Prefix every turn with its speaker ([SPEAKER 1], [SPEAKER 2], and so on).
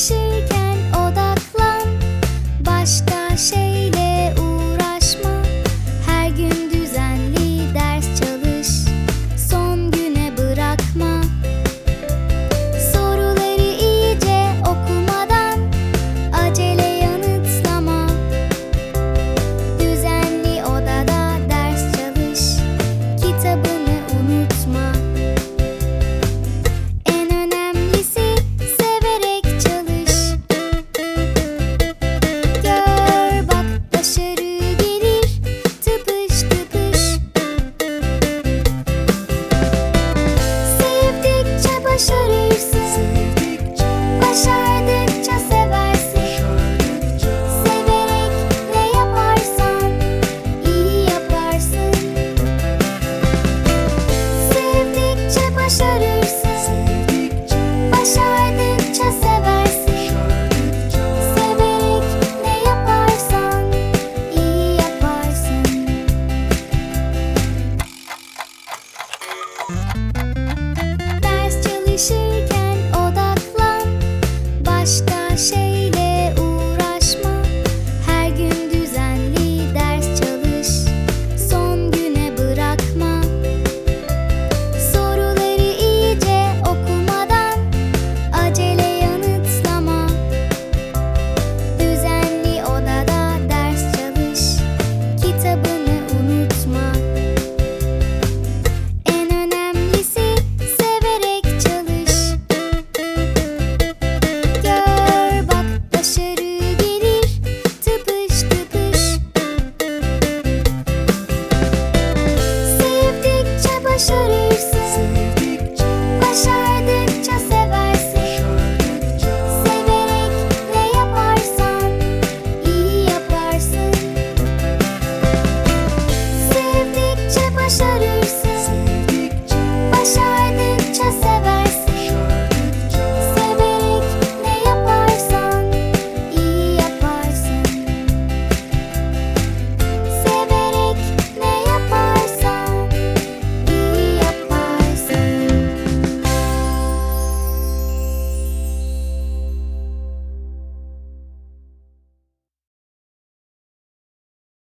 [SPEAKER 1] Çalışırken odaklan. Başka şey